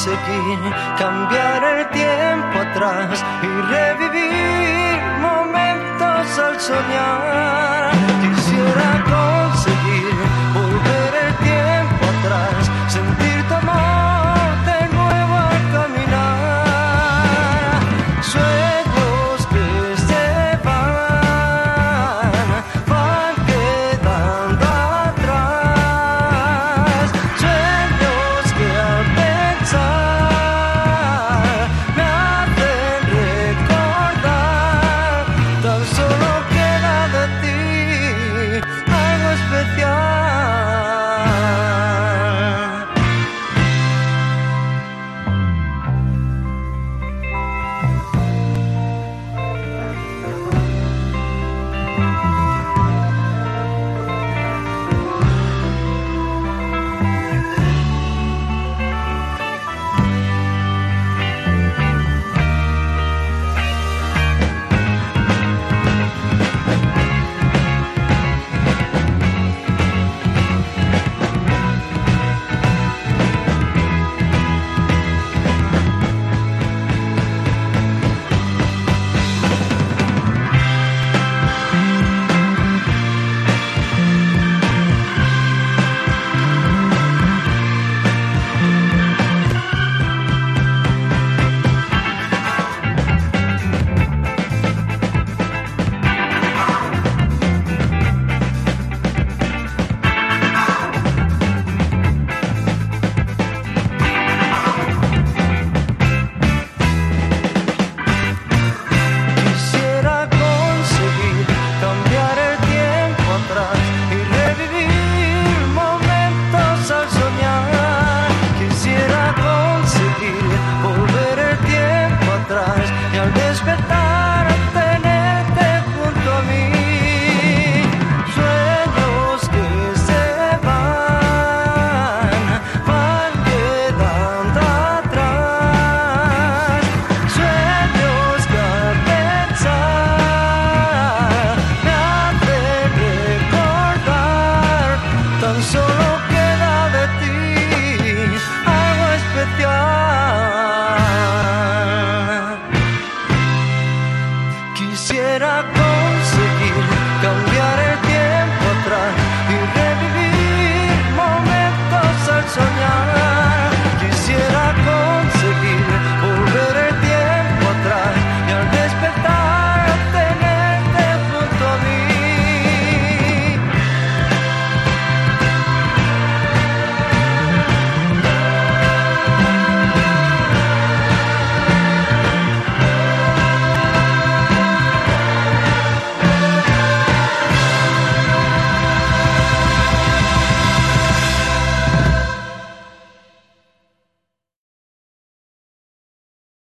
seguir, cambiar el tiempo atrás y revivir momentos al soñar. Quisiera conseguir volver el tiempo atrás, sentir tu tan solo queda de ti algo especial. Quisiera